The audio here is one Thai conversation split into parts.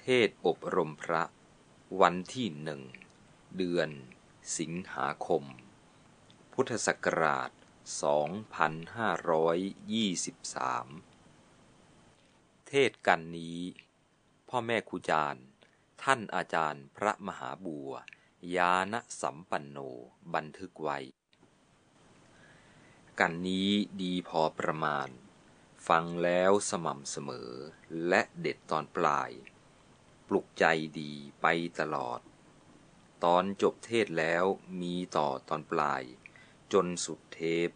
เทศอบรมพระ วันที่หนึ่ง เดือน สิงหาคม พุทธศักราช 2523 เทศกันนี้ พ่อแม่ครูจารย์ ท่านอาจารย์พระมหาบัว ยานสัมปันโน บันทึกไว้ กันนี้ดีพอประมาณฟังแล้วสม่ำเสมอและเด็ดตอนปลาย ปลุกใจดีไปตลอด ตอนจบเทศแล้วมีต่อตอนปลาย จนสุดเทป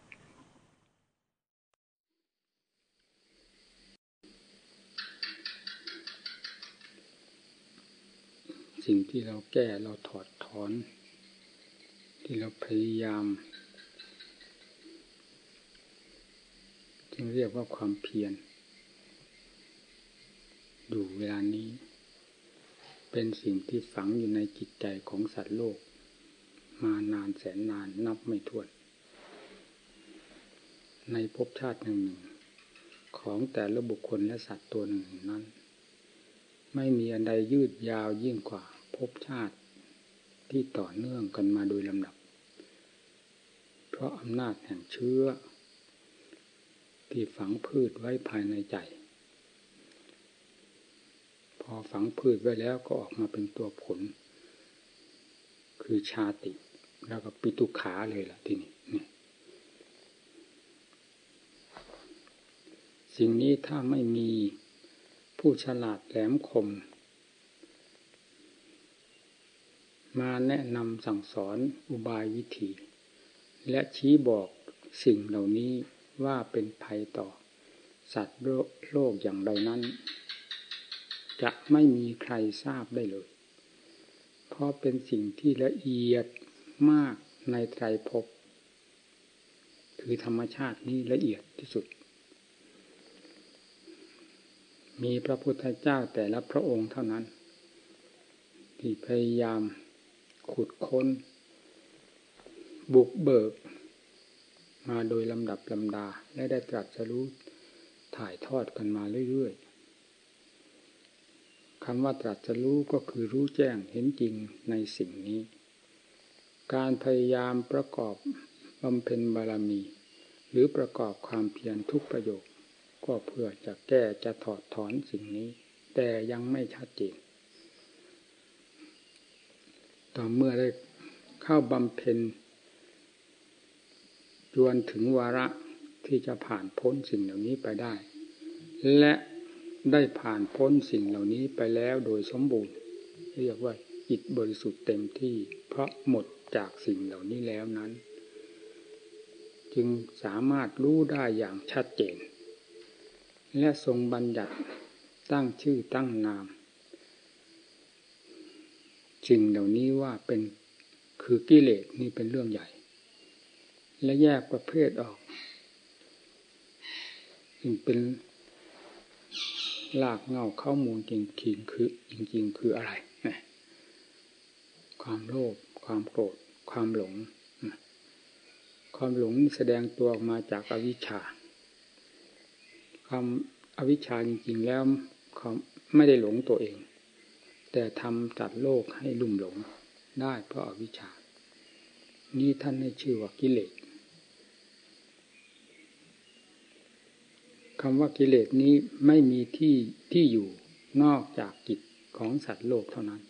สิ่งที่เราแก้เราถอดถอน ที่เราพยายามจึงเรียกว่าความเพียรอยู่เวลานี้ เป็นสิ่งที่ฝังอยู่ในจิตใจของสัตว์โลก มานานแสนนานนับไม่ถ้วน ในภพชาติหนึ่งหนึ่งของแต่ละบุคคลและสัตว์ตัวหนึ่งนั้น ไม่มีอันใดยืดยาวยิ่งกว่าภพชาติที่ต่อเนื่องกันมาโดยลำดับ เพราะอำนาจแห่งเชื้อ ที่ฝังพืชไว้ภายในใจ พอฝังพืชไว้แล้วก็ออกมาเป็นตัวผล คือชาติ แล้วก็ปิตุขาเลยล่ะที่นี่นี่สิ่งนี้ถ้าไม่มีผู้ฉลาดแหลมคม มาแนะนำสั่งสอนอุบายวิธี และชี้บอกสิ่งเหล่านี้ว่าเป็นภัยต่อ สัตว์โลกอย่างใดนั้น จะไม่มีใครทราบได้เลย เพราะเป็นสิ่งที่ละเอียดมากในไตรภพ คือธรรมชาตินี้ละเอียดที่สุด มีพระพุทธเจ้าแต่ละพระองค์เท่านั้น ที่พยายามขุดค้น บุกเบิก มาโดยลำดับลำดาและได้ตรัสรู้ถ่ายทอดกันมาเรื่อยๆ คำว่าตรัสรู้ก็คือรู้แจ้งเห็นจริงในสิ่งนี้ การพยายามประกอบบำเพ็ญบารมี หรือประกอบความเพียรทุกประโยค ก็เพื่อจะแก้จะถอดถอนสิ่งนี้ แต่ยังไม่ชัดเจนต่อเมื่อได้เข้าบำเพ็ญจวนถึงวาระที่จะผ่านพ้นสิ่งเหล่านี้ไปได้ และ ได้ผ่านพ้นสิ่งเหล่านี้ไปแล้วโดยสมบูรณ์ เรียกว่าจิตบริสุทธิ์เต็มที่ เพราะหมดจากสิ่งเหล่านี้แล้วนั้น จึงสามารถรู้ได้อย่างชัดเจน และทรงบัญญัติตั้งชื่อตั้งนามสิ่งเหล่านี้ว่าเป็นคือกิเลสนี่เป็นเรื่องใหญ่ และแยกประเภทออกจึงเป็น ลากเงาข้อมูลจริงๆคือจริง ๆ คืออะไร ความโลภความโกรธ ความหลง ความหลงแสดงตัวออกมาจากอวิชชา ความอวิชชาจริง ๆ แล้วเขาไม่ได้หลงตัวเอง แต่ทำจัดโลกให้ลุ่มหลงได้เพราะอาวิชชา นี่ท่านให้ชื่อว่ากิเลส คำว่ากิเลสนี้ไม่มีที่ที่อยู่นอกจากจิตของสัตว์โลกเท่านั้น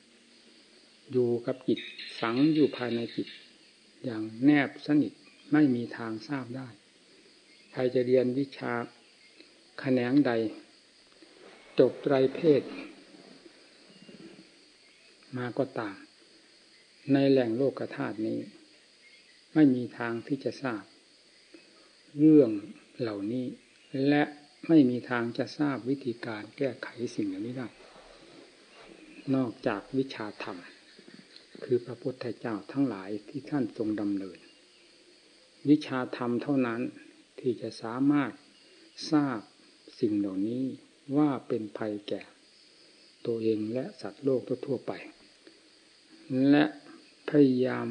อยู่กับจิตฝังอยู่ภายในจิต อย่างแนบสนิทไม่มีทางทราบได้ ใครจะเรียนวิชาแขนงใด จบไตรเพศ มาก็ตาม ในแหล่งโลกธาตุนี้ ไม่มีทางที่จะทราบ เรื่องเหล่านี้และ ไม่มีทางจะทราบวิธีการแก้ไขสิ่งเหล่านี้ได้ นอกจากวิชาธรรม คือพระพุทธเจ้าทั้งหลายที่ท่านทรงดำเนิน วิชาธรรมเท่านั้นที่จะสามารถทราบสิ่งเหล่านี้ว่าเป็นภัยแก่ตัวเองและสัตว์โลกทั่วไป และพยายาม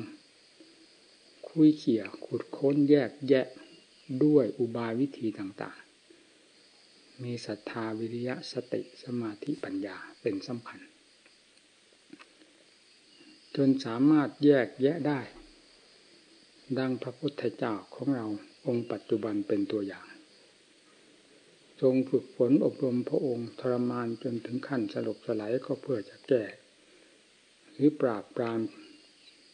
คุยเขี่ยขุดค้นแยกแยะด้วยอุบายวิธีต่าง มีศรัทธาวิริยะสติสมาธิปัญญาเป็นสำคัญ จนสามารถแยกแยะได้ ดังพระพุทธเจ้าของเราองค์ปัจจุบันเป็นตัวอย่าง ทรงฝึกฝนอบรมพระองค์ทรมานจนถึงขั้นสลบสลายก็เพื่อจะแก้ หรือปราบปราม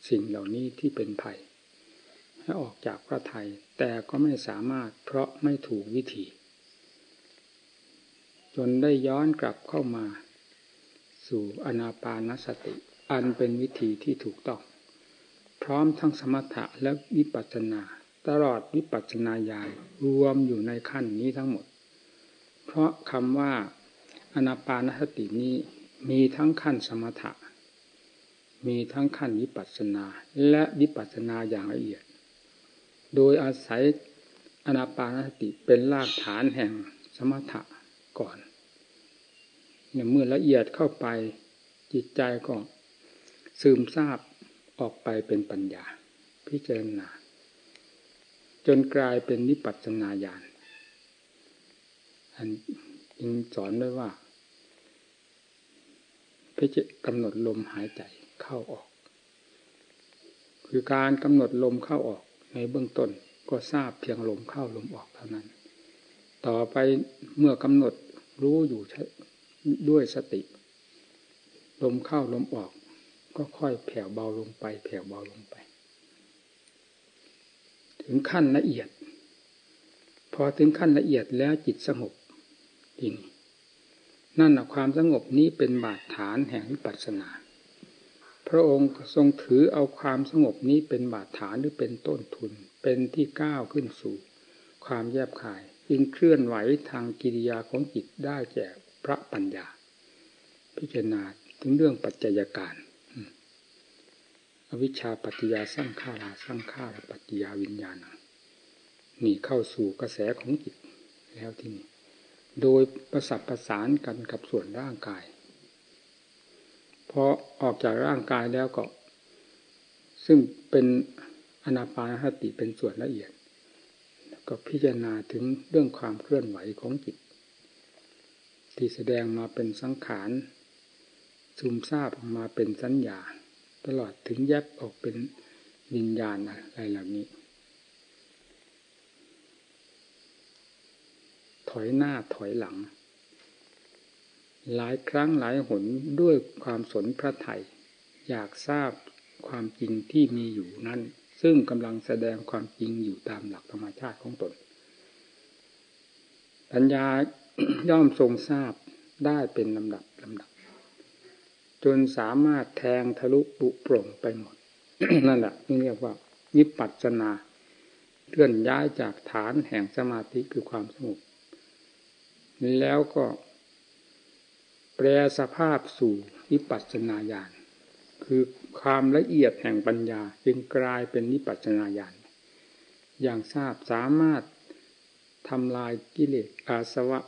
สิ่งเหล่านี้ที่เป็นภัย ให้ออกจากพระไทยแต่ก็ไม่สามารถเพราะไม่ถูกวิธี จนได้ย้อนกลับเข้ามา สู่อนาปานสติ อันเป็นวิธีที่ถูกต้อง พร้อมทั้งสมถะและวิปัสสนา ตลอดวิปัสสนาญาณรวมอยู่ในขั้นนี้ทั้งหมด เพราะคำว่าอนาปานสตินี้มีทั้งขั้นสมถะ มีทั้งขั้นวิปัสสนาและวิปัสสนาอย่างละเอียด โดยอาศัยอนาปานสติเป็นรากฐานแห่งสมถะ ก่อนเนี่ยเมื่อละเอียดเข้าไปจิตใจก็ซึมซาบออกไปเป็นปัญญา พิจารณา จนกลายเป็นวิปัสสนาญาณอันจึงสอนด้วยว่าพิจกำหนดลมหายใจเข้าออก คือการกำหนดลมเข้าออกในเบื้องต้นก็ทราบเพียงลมเข้าลมออกเท่านั้น ต่อไปเมื่อกำหนด รู้อยู่ด้วยสติ ลมเข้าลมออก ก็ค่อยแผ่วเบาลงไป แผ่วเบาลงไป ถึงขั้นละเอียด พอถึงขั้นละเอียดแล้วจิตสงบจริงนั่นความสงบนี้เป็นบาดฐานแห่งวิปัสสนา พระองค์ทรงถือเอาความสงบนี้เป็นบาดฐานหรือเป็นต้นทุน เป็นที่ก้าวขึ้นสู่ ความแยบคาย จึงเคลื่อนไหวทางกิริยาของจิตได้แก่พระปัญญา พิจารณาถึงเรื่องปัจจัยการอวิชชาปัจจยาสร้างข้าราสร้างข้าราปัจจยาวิญญาณนี่เข้าสู่กระแสของจิตแล้วที่นี่โดยประสับประสานกันกับส่วนร่างกายพอออกจากร่างกายแล้วก็ ซึ่งเป็นอนาปานสติเป็นส่วนละเอียด ก็พิจารณาถึงเรื่องความเคลื่อนไหวของจิต ที่แสดงมาเป็นสังขารซุมซาบออกมาเป็นสัญญา ตลอดถึงแยบออกเป็นวิญญาณอะไรเหล่านี้ ถอยหน้าถอยหลัง หลายครั้งหลายหนด้วยความสนพระไทยอยากทราบความจริงที่มีอยู่นั้น ซึ่งกำลังแสดงความจริงอยู่ตามหลักธรรมชาติของตน ปัญญาย่อมทรงทราบได้เป็นลำดับลำดับ จนสามารถแทงทะลุปุโปร่งไปหมด นั่นแหละนี่เรียกว่าวิปัสสนาเคลื่อนย้ายจากฐานแห่งสมาธิคือความสงบแล้วก็แปลสภาพสู่วิปัสสนาญาณ คือความละเอียดแห่งปัญญา จึงกลายเป็นวิปัสสนาญาณอย่างทราบสามารถทำลายกิเลสอาสวะ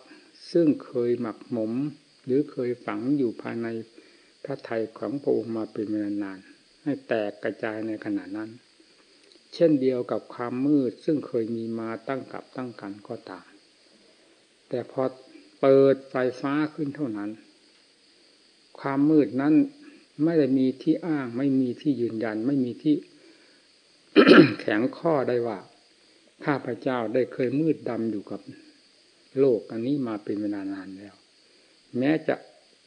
ซึ่งเคยหมักหมม หรือเคยฝังอยู่ภายในพระทัยของพระองค์มาเป็นเวลานาน ให้แตกกระจายในขณะนั้น เช่นเดียวกับความมืดซึ่งเคยมีมาตั้งกับตั้งกันก็ตาม แต่พอเปิดไฟฟ้าขึ้นเท่านั้น ความมืดนั้น ไม่ได้มีที่อ้าง ไม่มีที่ยืนยัน ไม่มีที่แข็งข้อได้ว่า ข้าพเจ้าได้เคยมืดดำอยู่กับโลกอันนี้มาเป็นเวลานานแล้ว แม้จะ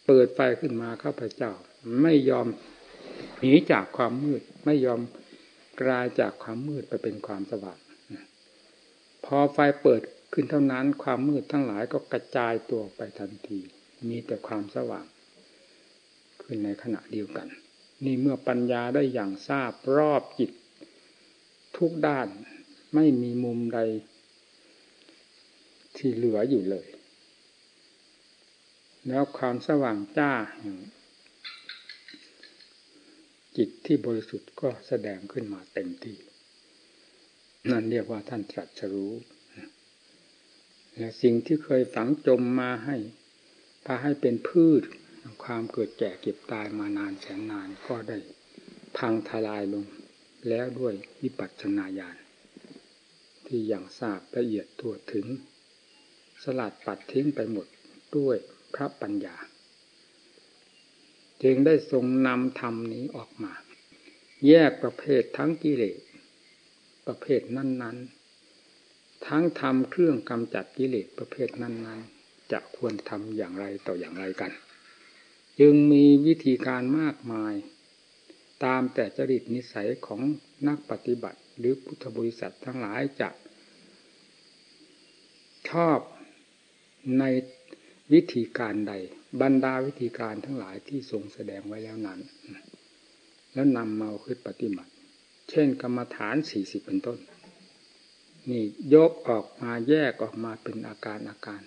เปิดไฟขึ้นมาข้าพเจ้า ไม่ยอมหนีจากความมืด ไม่ยอมกลายจากความมืดไปเป็นความสว่างพอไฟเปิดขึ้นเท่านั้น ความมืดทั้งหลายก็กระจายตัวไปทันที มีแต่ความสว่าง ขึ้นในขณะเดียวกัน นี่เมื่อปัญญาได้อย่างทราบรอบจิต ทุกด้านไม่มีมุมใด ที่เหลืออยู่เลย แล้วความสว่างจ้าจิตที่บริสุทธิ์ก็แสดงขึ้นมาเต็มที่ นั่นเรียกว่าท่านตรัสรู้ และสิ่งที่เคยฝังจมมาให้ พาให้เป็นพืช ความเกิดแก่เก็บตายมานานแสนนานก็ได้พังทลายลง แล้วด้วยวิปัสสนาญาณที่อย่างทราบละเอียดทั่วถึง สลัดปัดทิ้งไปหมดด้วยพระปัญญา จึงได้ทรงนำธรรมนี้ออกมา แยกประเภททั้งกิเลสประเภทนั้น ๆ ทั้งทำเครื่องกำจัดกิเลสประเภทนั้น ๆ จะควรทำอย่างไรต่ออย่างไรกัน จึงมีวิธีการมากมาย ตามแต่จริตนิสัยของนักปฏิบัติ หรือพุทธบริษัททั้งหลายจะชอบในวิธีการใด บรรดาวิธีการทั้งหลายที่ทรงแสดงไว้แล้วนั้น แล้วนำมาขึ้นปฏิบัติ เช่นกรรมฐานสี่สิบเป็นต้น นี่ยกออกมาแยกออกมาเป็นอาการอาการ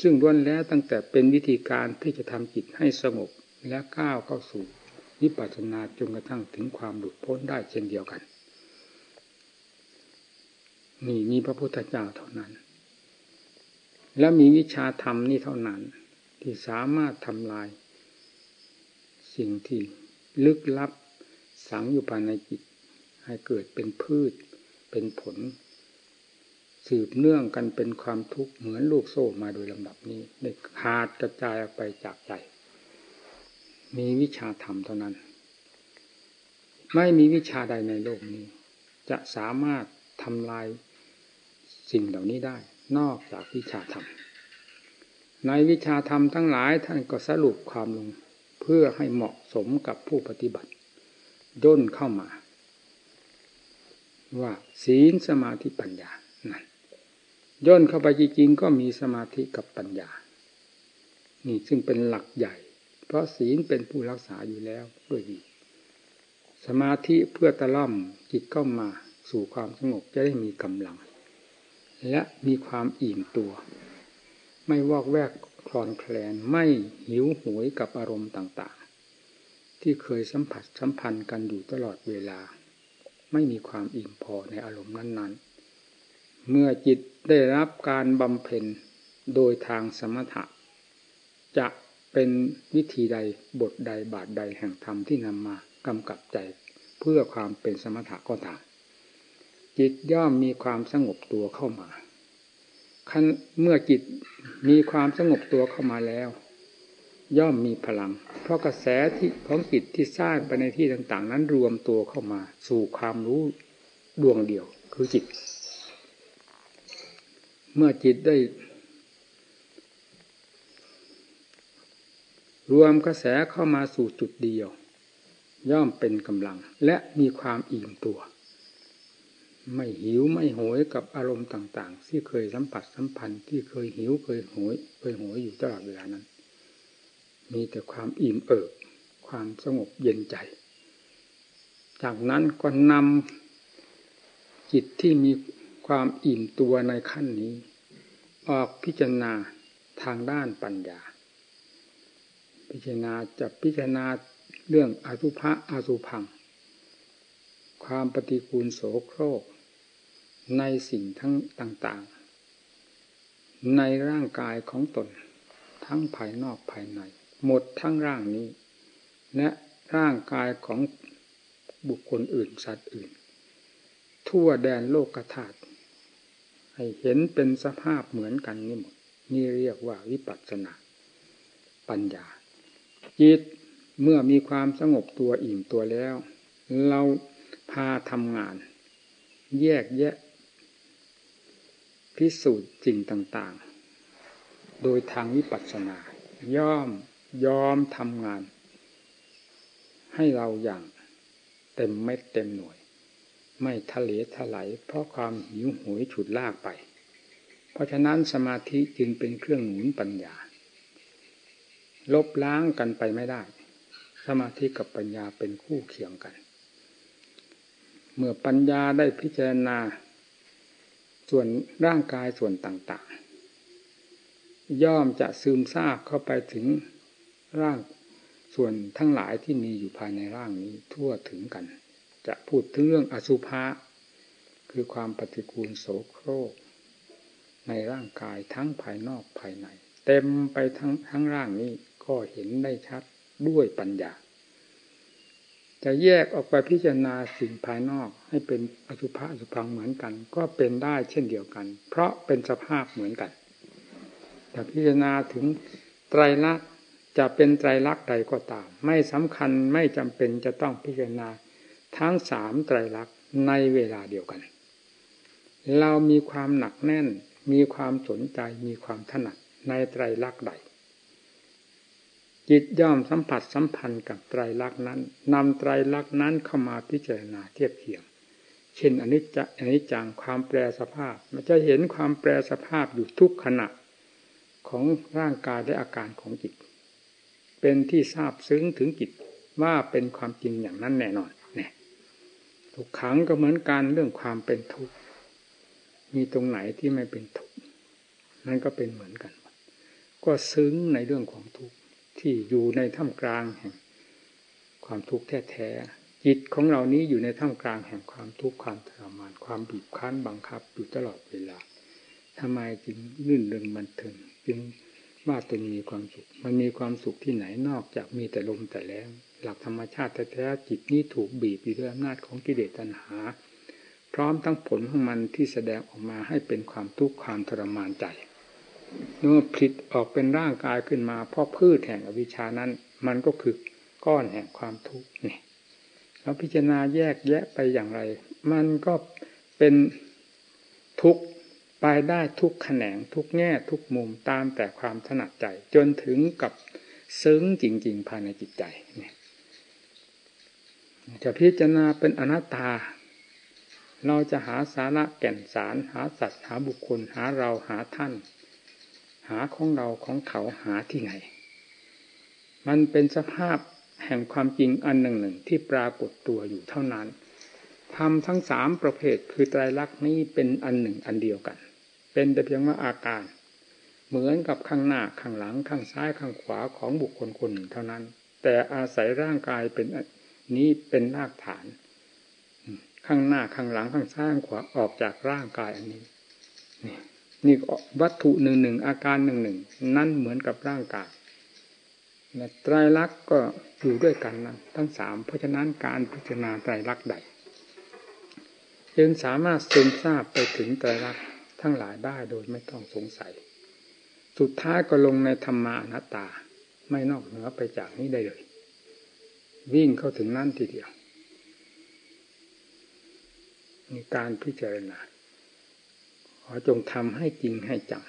ซึ่งล้วนแล้วตั้งแต่เป็นวิธีการที่จะทำจิตให้สงบและก้าวเข้าสู่วิปัสสนาจนกระทั่งถึงความหลุดพ้นได้เช่นเดียวกัน นี่มีพระพุทธเจ้าเท่านั้น และมีวิชาธรรมนี่เท่านั้น ที่สามารถทำลาย สิ่งที่ลึกลับ สังอยู่ภายในจิต ให้เกิดเป็นพืช เป็นผล สืบเนื่องกันเป็นความทุกข์เหมือนลูกโซ่มาโดยลำดับนี้ได้ขาดกระจายออกไปจากใจ มีวิชาธรรมเท่านั้น ไม่มีวิชาใดในโลกนี้ จะสามารถทำลายสิ่งเหล่านี้ได้ นอกจากวิชาธรรม ในวิชาธรรมทั้งหลายท่านก็สรุปความลงเพื่อให้เหมาะสมกับผู้ปฏิบัติย่นเข้ามา ว่าศีลสมาธิปัญญา ย่นเข้าไปจริงๆก็มีสมาธิกับปัญญา นี่ซึ่งเป็นหลักใหญ่ เพราะศีลเป็นผู้รักษาอยู่แล้วด้วยดี สมาธิเพื่อตะล่อมจิตเข้ามาสู่ความสงบจะได้มีกำลัง และมีความอิ่มตัว ไม่วอกแวกคลอนแคลนไม่หิวโหยกับอารมณ์ต่างๆ ที่เคยสัมผัสสัมพันธ์กันอยู่ตลอดเวลา ไม่มีความอิ่มพอในอารมณ์นั้นๆ เมื่อจิตได้รับการบำเพ็ญโดยทางสมถะ จะเป็นวิธีใดบทใดบาทใดแห่งธรรมที่นำมากำกับใจเพื่อความเป็นสมถะก็ตามจิตย่อมมีความสงบตัวเข้ามาเมื่อจิตมีความสงบตัวเข้ามาแล้ว ย่อมมีพลัง เพราะกระแสที่ของจิตที่สร้างไปในที่ต่าง ๆ นั้นรวมตัวเข้ามา สู่ความรู้ดวงเดียวคือจิต เมื่อจิตได้ รวมกระแสเข้ามาสู่จุดเดียว ย่อมเป็นกำลัง และมีความอิ่มตัว ไม่หิวไม่โหยกับอารมณ์ต่าง ๆ ที่เคยสัมผัสสัมพันธ์ที่เคยหิวเคยโหย เคยโหยอยู่ตลอดเวลานั้น มีแต่ความอิ่มเอิบความสงบเย็นใจ จากนั้นก็นำจิตที่มี ความอิ่มตัวในขั้นนี้ ออกพิจารณาทางด้านปัญญา พิจารณาจะพิจารณาเรื่องอสุภะอสุพัง ความปฏิกูลโสโครก ในสิ่งทั้งต่างๆ ในร่างกายของตน ทั้งภายนอกภายใน หมดทั้งร่างนี้ และร่างกายของบุคคลอื่นสัตว์อื่น ทั่วแดนโลกธาตุ ให้เห็นเป็นสภาพเหมือนกันนี่หมด นี่เรียกว่าวิปัสสนาปัญญา จิตเมื่อมีความสงบตัวอิ่มตัวแล้ว เราพาทำงาน แยกแยะ พิสูจน์สิ่งต่างๆ โดยทางวิปัสสนา ย่อมยอมทำงาน ให้เราอย่างเต็มเม็ดเต็มหน่วย ไม่ทะเลทลายเพราะความหิวโหยฉุดลากไป เพราะฉะนั้นสมาธิจึงเป็นเครื่องหนุนปัญญา ลบล้างกันไปไม่ได้ สมาธิกับปัญญาเป็นคู่เคียงกัน เมื่อปัญญาได้พิจารณา ส่วนร่างกายส่วนต่างๆ ย่อมจะซึมซาบเข้าไปถึงร่างส่วนทั้งหลายที่มีอยู่ภายในร่างนี้ทั่วถึงกัน จะพูดถึงเรื่องอสุภะคือความปฏิกูลโสโครก ในร่างกายทั้งภายนอกภายใน เต็มไปทั้งทั้งร่างนี้ก็เห็นได้ชัดด้วยปัญญา จะแยกออกไปพิจารณาสิ่งภายนอกให้เป็นอสุภะสุพังเหมือนกัน ก็เป็นได้เช่นเดียวกัน เพราะเป็นสภาพเหมือนกันแต่พิจารณาถึงไตรลักษณ์จะเป็นไตรลักษณ์ใดก็ตาม ไม่สำคัญไม่จำเป็นจะต้องพิจารณา ทั้งสามไตรลักษณ์ในเวลาเดียวกัน เรามีความหนักแน่น มีความสนใจมีความถนัดในไตรลักษณ์ใด จิตย่อมสัมผัสสัมพันธ์กับไตรลักษณ์นั้นนำไตรลักษณ์นั้นเข้ามาพิจารณาเทียบเทียงเช่นอนิจจอนิจจังความแปรสภาพ มันจะเห็นความแปรสภาพอยู่ทุกขณะของร่างกายและอาการของจิต เป็นที่ทราบซึ้งถึงจิตว่าเป็นความจริงอย่างนั้นแน่นอน เนี่ยทุกขังก็เหมือนการเรื่องความเป็นทุกข์มีตรงไหนที่ไม่เป็นทุกข์นั่นก็เป็นเหมือนกัน ก็ซึ้งในเรื่องของทุกข์ที่อยู่ในท่ามกลางแห่ง ความทุกข์แท้ๆจิตของเรานี้อยู่ในท่ามกลางแห่งความทุกข์ความทรมานความบีบคั้นบังคับอยู่ตลอดเวลาทำไมจึงนื่นเริงมันเถิงจึงว่าตนมีความสุข มันมีความสุขที่ไหนนอกจากมีแต่ลมแต่แรง หลักธรรมชาติแท้ๆจิตนี้ถูกบีบอยู่ด้วยอำนาจของกิเลสตัณหา พร้อมทั้งผลของมันที่แสดงออกมาให้เป็นความทุกข์ความทรมานใจเมื่อผลิตออกเป็นร่างกายขึ้นมาเพราะพืชแห่งอวิชานั้น มันก็คือก้อนแห่งความทุกข์นี่เราพิจารณาแยกแยะไปอย่างไร มันก็เป็นทุกข์ไปได้ทุกแขนงทุกแง่ทุกมุมตามแต่ความถนัดใจ จนถึงกับซึ้งจริง ๆ ภายในจิตใจเนี่ย จะพิจารณาเป็นอนัตตา เราจะหาสาระแก่นสาร หาสัตว์หาบุคคล หาเราหาท่าน หาของเราของเขาหาที่ไหน มันเป็นสภาพแห่งความจริงอันหนึ่งหนึ่งที่ปรากฏตัวอยู่เท่านั้นทำทั้งสามประเภทคือไตรลักษณ์นี้เป็นอันหนึ่งอันเดียวกัน เป็นแต่เพียงว่าอาการ เหมือนกับข้างหน้าข้างหลังข้างซ้ายข้างขวาของบุคคลคนหนึ่งเท่านั้น แต่อาศัยร่างกายเป็น นี้เป็นรากฐาน ข้างหน้าข้างหลังข้างซ้ายข้างขวาออกจากร่างกายอันนี้นี่นี่วัตถุหนึ่งหนึ่งอาการหนึ่งหนึ่งนั่นเหมือนกับร่างกายไตรลักษณ์ก็อยู่ด้วยกันนะทั้งสามเพราะฉะนั้นการพิจารณาไตรลักษณ์ใดจึงสามารถซึมซาบไปถึงไตรลักษณ์ทั้งหลายได้โดยไม่ต้องสงสัย สุดท้ายก็ลงในธรรมานัตตา ไม่นอกเหนือไปจากนี้ได้เลย วิ่งเข้าถึงนั่นทีเดียวมีการพิจารณาขอจงทำให้จริงให้จัง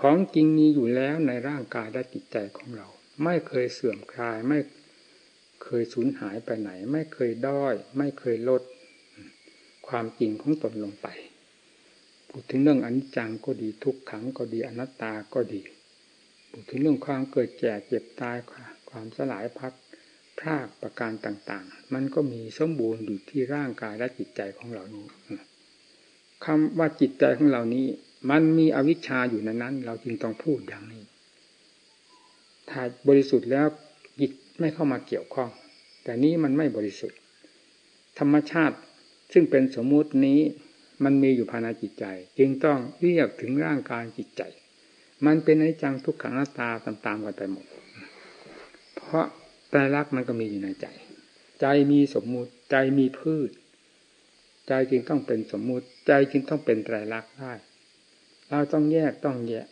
ของจริงมีอยู่แล้วในร่างกายและจิตใจของเรา ไม่เคยเสื่อมคลายไม่เคยสูญหายไปไหน ไม่เคยด้อย ไม่เคยลด ความจริงของตนลงไปพูดถึงเรื่องอนิจจังก็ดีทุกขังก็ดีอนัตตาก็ดีพูดถึงเรื่องความเกิดแก่เจ็บตายความสลายพัด พรากประการต่างๆ มันก็มีสมบูรณ์อยู่ที่ร่างกายและจิตใจของเรานี้คำว่าจิตใจของเรานี้ มันมีอวิชชาอยู่ในนั้น เราจึงต้องพูดอย่างนี้ ถ้าบริสุทธิ์แล้วจิตไม่เข้ามาเกี่ยวข้อง แต่นี้มันไม่บริสุทธิ์ ธรรมชาติซึ่งเป็นสมมุตินี้ มันมีอยู่ภายในจิตใจ จึงต้องเรียกถึงร่างกายจิตใจ มันเป็นอนิจจังทุกขังหน้าตาตามๆกันไปหมด เพราะ ตรลักษณ์มันก็มีอยู่ในใจ ใจมีสมมุติ ใจมีพืช ใจจึงต้องเป็นสมมุติ ใจจึงต้องเป็นไตรลักษณ์ได้ เราต้องแยกต้องแยก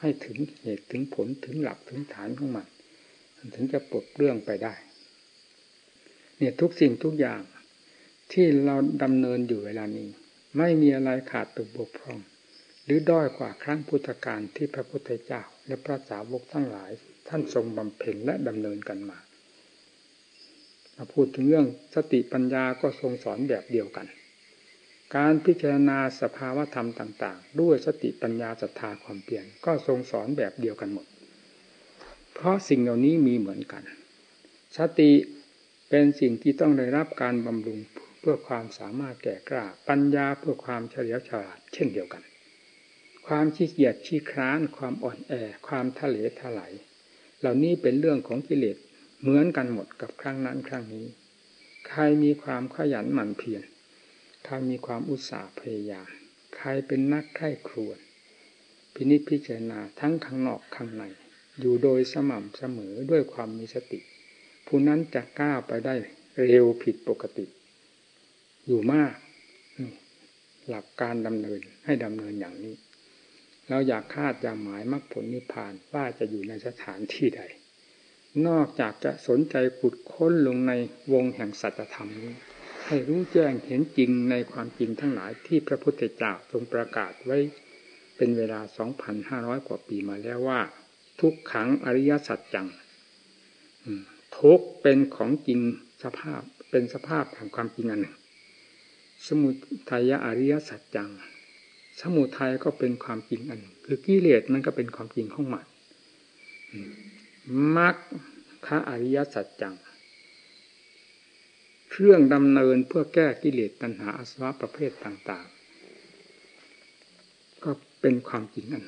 ให้ถึงเหตุถึงผลถึงหลักถึงฐานของมันถึงจะปลดเรื่องไปได้ เนี่ยทุกสิ่งทุกอย่าง ที่เราดำเนินอยู่เวลานี้ ไม่มีอะไรขาดตกบกพร่อง หรือด้อยกว่าครั้งพุทธกาลที่พระพุทธเจ้า และพระสาวกทั้งหลาย ท่านทรงบำเพ็ญและดำเนินกันมามา พูดถึงเรื่องสติปัญญาก็ทรงสอนแบบเดียวกัน การพิจารณาสภาวธรรมต่าง ๆ ด้วยสติปัญญาศรัทธาความเปลี่ยน ก็ทรงสอนแบบเดียวกันหมด เพราะสิ่งเหล่านี้มีเหมือนกัน สติเป็นสิ่งที่ต้องได้รับการบำรุงเพื่อความสามารถแก่กล้า ปัญญาเพื่อความเฉลียวฉลาดเช่นเดียวกัน ความขี้เกียจขี้คร้าน ความอ่อนแอ ความทะเลทลายเหล่านี้เป็นเรื่องของกิเลส เหมือนกันหมดกับครั้งนั้นครั้งนี้ ใครมีความขยันหมั่นเพียรใครมีความอุตสาห์พยายามใครเป็นนักไข้ครวญพินิจพิจารณาทั้งข้างนอกข้างใน อยู่โดยสม่ำเสมอด้วยความมีสติ ผู้นั้นจะก้าวไปได้เร็วผิดปกติ อยู่มาก หลักการดำเนินให้ดำเนินอย่างนี้ เราอยากคาดอยากหมายมรรคผลนิพพานว่าจะอยู่ในสถานที่ใด นอกจากจะสนใจขุดค้นลงในวงแห่งสัจธรรมนี้ ให้รู้แจ้งเห็นจริงในความจริงทั้งหลายที่พระพุทธเจ้าทรงประกาศไว้ เป็นเวลา 2,500 กว่าปีมาแล้วว่า ทุกขังอริยสัจจังทุกเป็นของจริงสภาพเป็นสภาพแห่งความจริงอันหนึ่ง สมุทัยอริยสัจจัง สมุทัยก็เป็นความจริงอันหนึ่งคือกิเลสมันก็เป็นความจริงของมัน มรรคะอริยสัจจัง เครื่องดำเนินเพื่อแก้กิเลสตัณหาอาสวะประเภทต่าง ๆ ก็เป็นความจริงอัน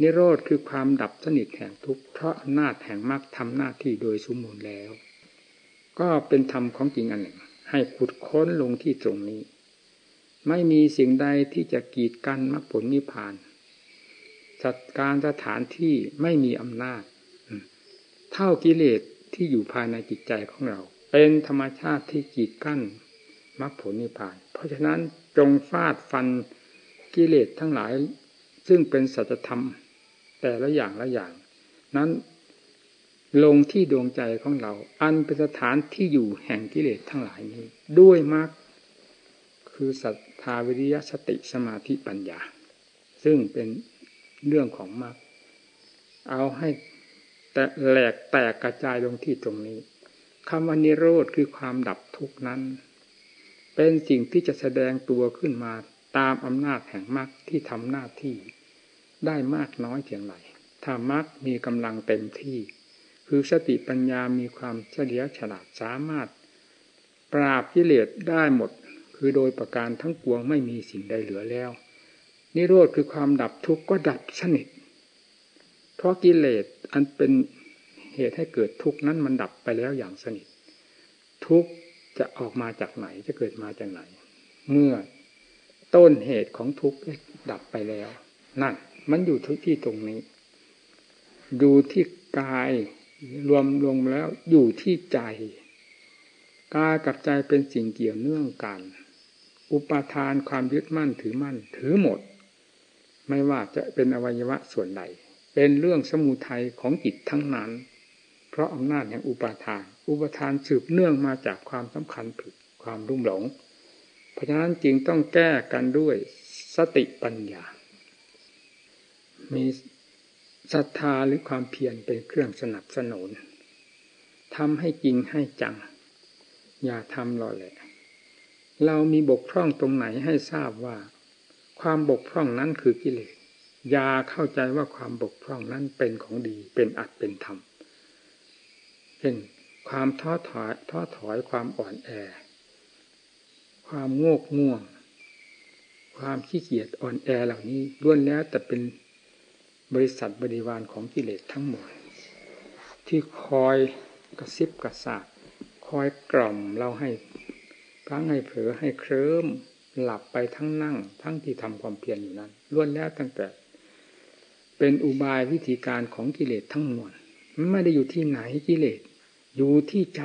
นิโรธคือความดับสนิทแห่งทุกข์เพราะอำนาจแห่งมรรคทำหน้าที่โดยสมบูรณ์แล้ว ก็เป็นธรรมของจริงอันหนึ่ง ให้ขุดค้นลงที่ตรงนี้ ไม่มีสิ่งใดที่จะกีดกันมรรคผลนิพพานจัดการสถานที่ไม่มีอำนาจ เท่ากิเลสที่อยู่ภายในจิตใจของเรา เป็นธรรมชาติที่กีดกั้นมรรคผลนิพพาน เพราะฉะนั้นจงฟาดฟันกิเลสทั้งหลาย ซึ่งเป็นสัจธรรม แต่ละอย่างละอย่าง นั้นลงที่ดวงใจของเรา อันเป็นสถานที่อยู่แห่งกิเลสทั้งหลายนี้ ด้วยมรรคคือศรัทธาวิริยสติสมาธิปัญญา ซึ่งเป็นเรื่องของมรรคเอาให้ แต่แหลกแตกกระจายลงที่ตรงนี้คำว่านิโรธคือความดับทุกนั้น เป็นสิ่งที่จะแสดงตัวขึ้นมาตามอำนาจแห่งมรรคที่ทำหน้าที่ได้มากน้อยเพียงไรถ้ามรรคมีกำลังเต็มที่ คือสติปัญญามีความเฉลียวฉลาดสามารถ ปราบกิเลสได้หมด คือโดยประการทั้งปวงไม่มีสิ่งใดเหลือแล้ว นิโรธคือความดับทุกข์ก็ดับสนิท ราะกิเลสอันเป็นเหตุให้เกิดทุกข์นั้นมันดับไปแล้วอย่างสนิท ทุกข์จะออกมาจากไหนจะเกิดมาจากไหน เมื่อต้นเหตุของทุกข์ดับไปแล้ว นั่น มันอยู่ทุกที่ตรงนี้ ดูที่กายรวมรวมแล้วอยู่ที่ใจกายกับใจเป็นสิ่งเกี่ยวเนื่องกัน อุปทานความยึดมั่นถือมั่นถือหมด ไม่ว่าจะเป็นอวัยวะส่วนใด เป็นเรื่องสมุทัยของจิตทั้งนั้น เพราะอำนาจแห่งอุปาทาน อุปทานสืบเนื่องมาจากความสำคัญผิดความรุ่มหลง เพราะฉะนั้นจึงต้องแก้กันด้วยสติปัญญา มีศรัทธาหรือความเพียรเป็นเครื่องสนับสนุนทำให้จริงให้จัง อย่าทำหล่อแหละ เรามีบกพร่องตรงไหนให้ทราบว่า ความบกพร่องนั้นคือกิเลส ย่าเข้าใจว่าความบกพร่องนั้นเป็นของดีเป็นอัดเป็นธรรมเช่นความท้อถอยท้อถอยความอ่อนแอ ความโงกง่วง ความขี้เกียจอ่อนแอเหล่านี้ล้วนแล้วแต่เป็นบริษัทบริวารของกิเลสทั้งหมด ที่คอยกระซิบกระซาบคอยกล่อมเราให้พังให้เผลอให้เคลิ้มหลับไปทั้งนั่ง ทั้งที่ทำความเพียรอยู่นั้นล้วนแล้วตั้งแต่ เป็นอุบายวิธีการของกิเลสทั้งมวลไม่ได้อยู่ที่ไหนกิเลส อยู่ที่ใจ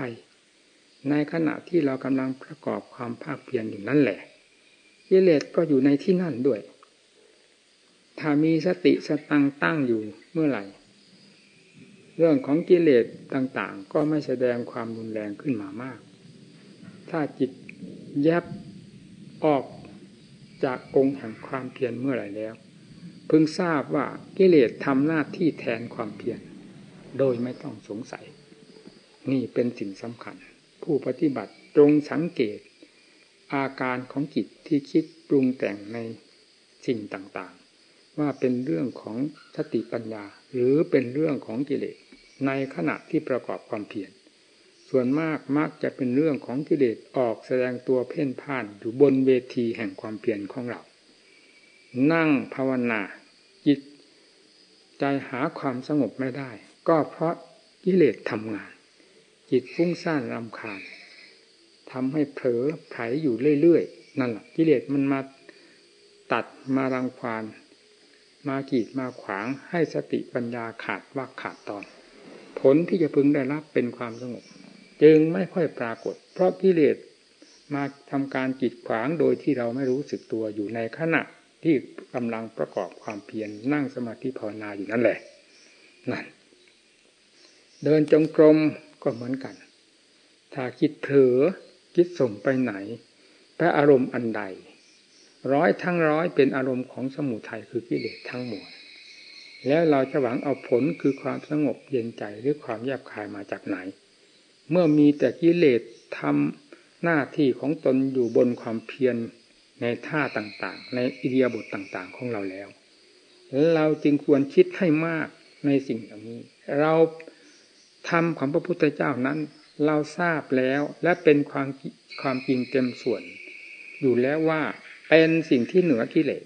ในขณะที่เรากำลังประกอบความภาคเพียรอยู่นั่นแหละ กิเลสก็อยู่ในที่นั่นด้วย ถ้ามีสติสตังตั้งอยู่เมื่อไหร่ เรื่องของกิเลสต่างๆ ก็ไม่แสดงความรุนแรงขึ้นมามาก ถ้าจิตแยบออกจากองค์แห่งความเพียรเมื่อไหร่แล้ว เพิ่งทราบว่ากิเลสทำหน้าที่แทนความเพียรโดยไม่ต้องสงสัย นี่เป็นสิ่งสำคัญ ผู้ปฏิบัติตรงสังเกต อาการของจิตที่คิดปรุงแต่งในสิ่งต่างๆ ว่าเป็นเรื่องของสติปัญญา หรือเป็นเรื่องของกิเลสในขณะที่ประกอบความเพียรส่วนมากมักจะเป็นเรื่องของกิเลสออกแสดงตัวเพ่นพ่านอยู่บนเวทีแห่งความเพียรของเรา นั่งภาวนา ใจหาความสงบไม่ได้ ก็เพราะกิเลสทำงาน จิตฟุ้งซ่านรำคาญทำให้เผลอไผลอยู่เรื่อยๆนั่นแหละกิเลสมันมาตัดมารังควานมากีดมาขวางให้สติปัญญาขาดว่าขาดตอน ผลที่จะพึงได้รับเป็นความสงบ จึงไม่ค่อยปรากฏ เพราะกิเลสมาทำการกีดขวางโดยที่เราไม่รู้สึกตัวอยู่ในขณะ ที่กำลังประกอบความเพียรนั่งสมาธิภาวนาอยู่นั่นแหละนั่นเดินจงกรมก็เหมือนกัน ถ้าคิดเผลอคิดส่งไปไหนแปอารมณ์อันใด ร้อยทั้งร้อยเป็นอารมณ์ของสมุทัยคือกิเลสทั้งมวลแล้วเราจะหวังเอาผลคือความสงบเย็นใจหรือความแยบคายมาจากไหน เมื่อมีแต่กิเลสทำหน้าที่ของตนอยู่บนความเพียร ในท่าต่างๆ ในอิเดียบทต่างๆ ของเราแล้ว เราจึงควรคิดให้มากในสิ่งเหล่านี้ เราทำของพระพุทธเจ้านั้น เราทราบแล้วและเป็นความความจริงเต็มส่วน อยู่แล้วว่าเป็นสิ่งที่เหนือกิเลส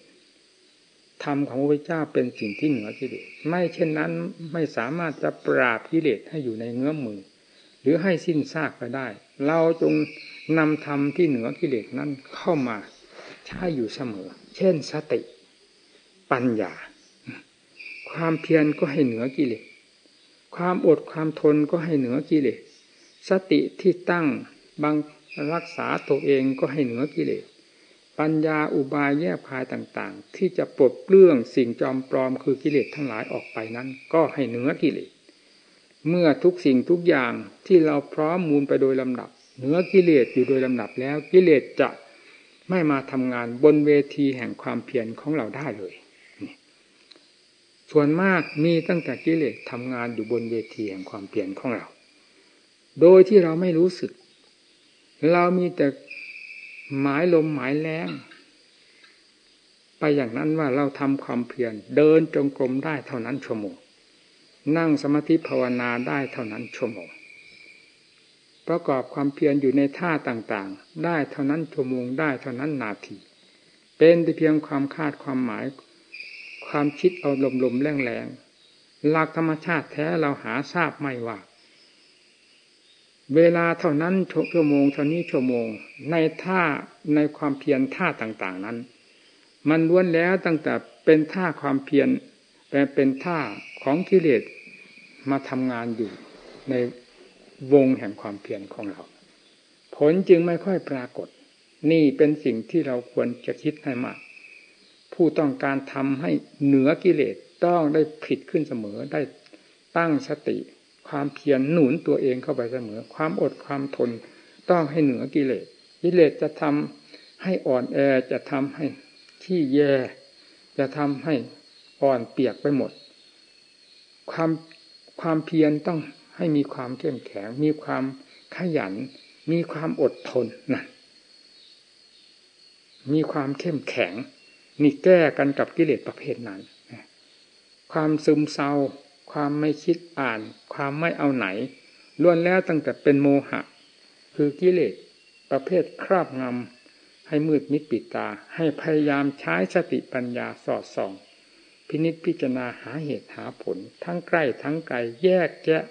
ธรรมของพระพุทธเจ้าเป็นสิ่งที่เหนือกิเลสไม่เช่นนั้นไม่สามารถจะปราบกิเลสให้อยู่ในเงื้อมมือ หรือให้สิ้นซากไปได้ เราจงนำธรรมที่เหนือกิเลสนั้นเข้ามา ใช้อยู่เสมอ เช่นสติ ปัญญา ความเพียรก็ให้เหนือกิเลสความอดความทนก็ให้เหนือกิเลสสติที่ตั้งบางรักษาตัวเองก็ให้เหนือกิเลสปัญญาอุบายแยกพายต่างๆ ที่จะปลดเปลื้องสิ่งจอมปลอมคือกิเลสทั้งหลายออกไปนั้น ก็ให้เหนือกิเลสเมื่อทุกสิ่งทุกอย่างที่เราพร้อมมูลไปโดยลำดับเหนือกิเลสอยู่โดยลำดับแล้วกิเลสจะ ไม่มาทำงานบนเวทีแห่งความเพียรของเราได้เลย ส่วนมากมีตั้งแต่กิเลสทำงานอยู่บนเวทีแห่งความเพียรของเรา โดยที่เราไม่รู้สึก เรามีแต่หมายลมหมายแรงไปอย่างนั้นว่าเราทำความเพียรเดินจงกรมได้เท่านั้นชั่วโมงนั่งสมาธิภาวนาได้เท่านั้นชั่วโมง ประกอบความเพียรอยู่ในท่าต่างๆ ได้เท่านั้นชั่วโมงได้เท่านั้นนาที เป็นแต่เพียงความคาดความหมาย ความคิดเอาลมๆแรงๆหลักธรรมชาติแท้เราหาทราบไม่ว่า เวลาเท่านั้นชั่วโมงเท่านี้ชั่วโมง ในท่าในความเพียรท่าต่างๆนั้น มันล้วนแล้วตั้งแต่เป็นท่าความเพียรเป็นท่าของกิเลสมาทำงานอยู่ใน วงแห่งความเพียรของเรา ผลจึงไม่ค่อยปรากฏ นี่เป็นสิ่งที่เราควรจะคิดให้มาก ผู้ต้องการทำให้เหนือกิเลสต้องได้ผิดขึ้นเสมอได้ตั้งสติ ความเพียรหนุนตัวเองเข้าไปเสมอ ความอดความทน ต้องให้เหนือกิเลสกิเลสจะทำให้อ่อนแอจะทำให้ขี้แยจะทำให้อ่อนเปียกไปหมด ความความเพียรต้อง ให้มีความเข้มแข็ง มีความขยัน มีความอดทนนะมีความเข้มแข็ง นี่แก้กันกับกิเลสประเภทนั้น ความซึมเศร้า ความไม่คิดอ่าน ความไม่เอาไหนล้วนแล้วตั้งแต่เป็นโมหะ คือกิเลสประเภทครอบงำให้มืดมิดปิดตา ให้พยายามใช้สติปัญญาสอดส่อง พินิจพิจารณาหาเหตุหาผล ทั้งใกล้ทั้งไกลแยกแยะ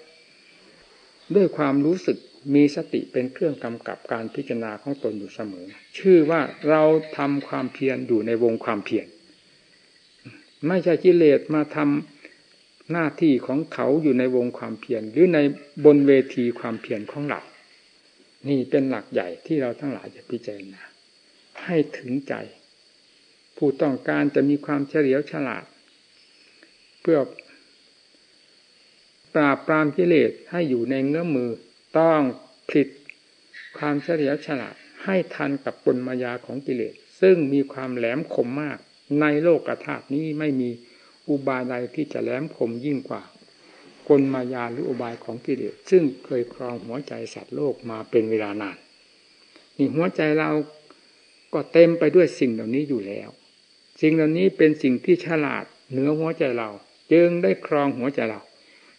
ด้วยความรู้สึกมีสติเป็นเครื่องกำกับการพิจารณาของตนอยู่เสมอ ชื่อว่าเราทำความเพียรอยู่ในวงความเพียรไม่ใช่กิเลสมาทำหน้าที่ของเขาอยู่ในวงความเพียรหรือในบนเวทีความเพียรของเรานี่เป็นหลักใหญ่ที่เราทั้งหลายจะพิจารณาให้ถึงใจ ผู้ต้องการจะมีความเฉลียวฉลาด เพื่อ ปราบปรามกิเลสให้อยู่ในเงื้อมือต้องผลิตความเฉลียวฉลาดให้ทันกับปนมายาของกิเลส ซึ่งมีความแหลมคมมาก ในโลกธาตุนี้ไม่มีอุบายใดที่จะแหลมคมยิ่งกว่ากลมายาหรืออุบายของกิเลส ซึ่งเคยครองหัวใจสัตว์โลกมาเป็นเวลานานนี่หัวใจเราก็เต็มไปด้วยสิ่งเหล่านี้อยู่แล้ว สิ่งเหล่านี้เป็นสิ่งที่ฉลาดเหนือหัวใจเรา จึงได้ครองหัวใจเรา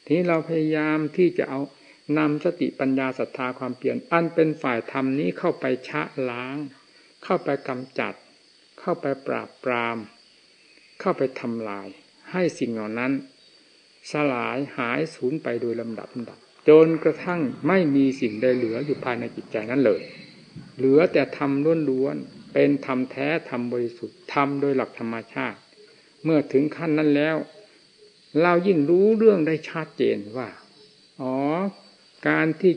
ทีนี้เราพยายามที่จะเอานำสติปัญญาศรัทธาความเปลี่ยน อันเป็นฝ่ายธรรมนี้เข้าไปชะล้าง เข้าไปกำจัด เข้าไปปราบปราม เข้าไปทำลาย ให้สิ่งเหล่านั้น สลายหายสูญไปโดยลำดับลำดับจนกระทั่งไม่มีสิ่งใดเหลืออยู่ภายในจิตใจนั้นเลย เหลือแต่ธรรมล้วนๆเป็นธรรมแท้ธรรมบริสุทธิ์ธรรมโดยหลักธรรมชาติ เมื่อถึงขั้นนั้นแล้ว เรายิ่งรู้เรื่องได้ชัดเจนว่า อ๋อ การที่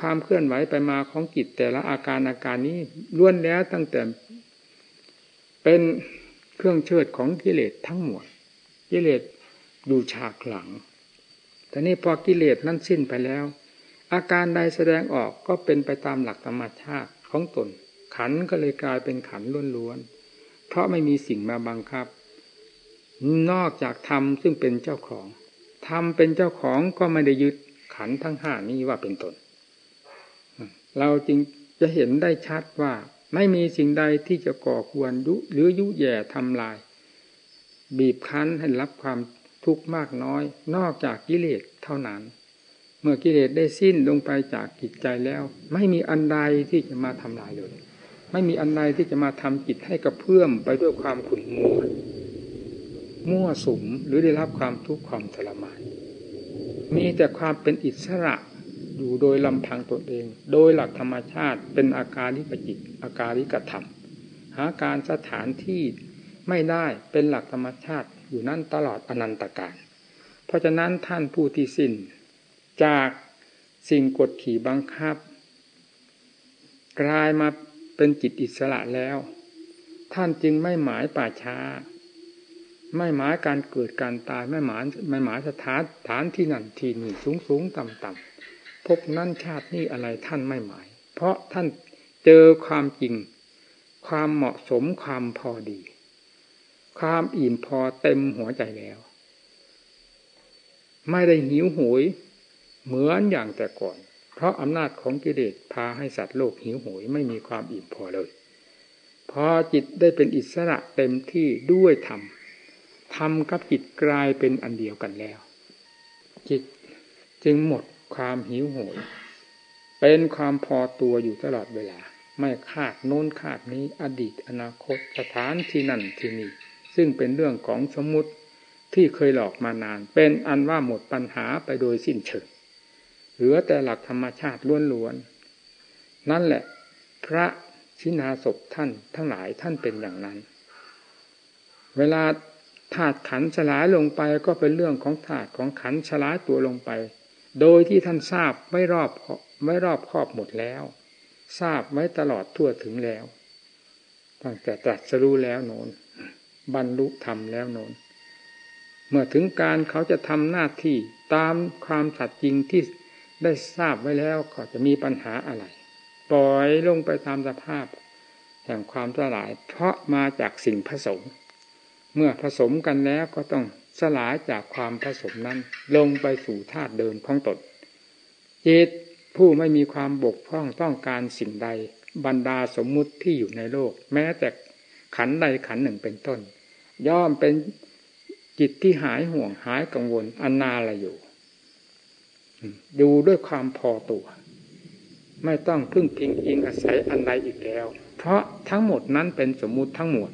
ความเคลื่อนไหวไปมาของจิตแต่ละอาการอาการนี้ล้วนแล้วตั้งแต่เป็นเครื่องเชิดของกิเลสทั้งหมดกิเลสอยู่ฉากหลังแต่นี่พอกิเลสนั้นสิ้นไปแล้ว อาการใดแสดงออกก็เป็นไปตามหลักธรรมชาติของตน ขันก็เลยกลายเป็นขันล้วนๆเพราะไม่มีสิ่งมาบังคับ นอกจากธรรมซึ่งเป็นเจ้าของธรรมเป็นเจ้าของก็ไม่ได้ยึดขันทั้งห้านี้ว่าเป็นตน เราจึงจะเห็นได้ชัดว่าไม่มีสิ่งใดที่จะก่อควรยุหรือยุแย่ทำลาย บีบคั้นให้รับความทุกข์มากน้อย นอกจากกิเลสเท่านั้น เมื่อกิเลสได้สิ้นลงไปจากจิตใจแล้ว ไม่มีอันใดที่จะมาทำลายเลย ไม่มีอันใดที่จะมาทำจิตให้กระเพื่อมไปด้วยความขุ่นมัว มั่วสุมหรือได้รับความทุกข์ความทรมาน มีแต่ความเป็นอิสระอยู่โดยลำพังตนเอง โดยหลักธรรมชาติเป็นอาการลิกจิตอาการลิกธรรม หาการสถานที่ไม่ได้เป็นหลักธรรมชาติอยู่นั่นตลอดอนันตการเพราะฉะนั้นท่านผู้ที่สิ้น จากสิ่งกดขี่บังคับ กลายมาเป็นจิตอิสระแล้ว ท่านจึงไม่หมายป่าช้า ไม่หมายการเกิดการตายไม่หมายไม่หมายสถานฐานที่นั่นที่นี่สูงสูงต่ำต่ำพบนั่นชาตินี้อะไรท่านไม่หมาย เพราะท่านเจอความจริง ความเหมาะสมความพอดี ความอิ่มพอเต็มหัวใจแล้ว ไม่ได้หิวโหย เหมือนอย่างแต่ก่อน เพราะอำนาจของกิเลสพาให้สัตว์โลกหิวโหยไม่มีความอิ่มพอเลย พอจิตได้เป็นอิสระเต็มที่ด้วยธรรม ธรรมกับจิตกลายเป็นอันเดียวกันแล้ว จิตจึงหมดความหิวโหย เป็นความพอตัวอยู่ตลอดเวลา ไม่คาดโน้นคาดนี้อดีตอนาคตสถานที่นั่นที่นี่ ซึ่งเป็นเรื่องของสมมติที่เคยหลอกมานาน เป็นอันว่าหมดปัญหาไปโดยสิ้นเชิงเหลือแต่หลักธรรมชาติล้วนๆนั่นแหละ พระชินาศพท่านทั้งหลายท่านเป็นอย่างนั้น เวลา ธาตุขันสลายลงไปก็เป็นเรื่องของธาตุของขันสลายตัวลงไป โดยที่ท่านทราบไม่รอบไม่รอบครอบหมดแล้ว ทราบไว้ตลอดทั่วถึงแล้ว ตั้งแต่ตรัสรู้แล้วโนนบรรลุธรรมแล้วโนนเมื่อถึงการเขาจะทำหน้าที่ตามความสัตย์จริงที่ได้ทราบไว้แล้วก็จะมีปัญหาอะไร ปล่อยลงไปตามสภาพ แห่งความสลาย เพราะมาจากสิ่งผสม เมื่อผสมกันแล้วก็ต้องสลายจากความผสมนั้น ลงไปสู่ธาตุเดิมของตนจิตผู้ไม่มีความบกพร่องต้องการสิ่งใด บรรดาสมมุติที่อยู่ในโลก แม้แต่ขันใดขันหนึ่งเป็นต้น ย่อมเป็นจิตที่หายห่วงหายกังวลอันนาละอยู่ดูด้วยความพอตัว ไม่ต้องพึ่งพิงอิงอาศัยอันใดอีกแล้ว เพราะทั้งหมดนั้นเป็นสมมุติทั้งหมด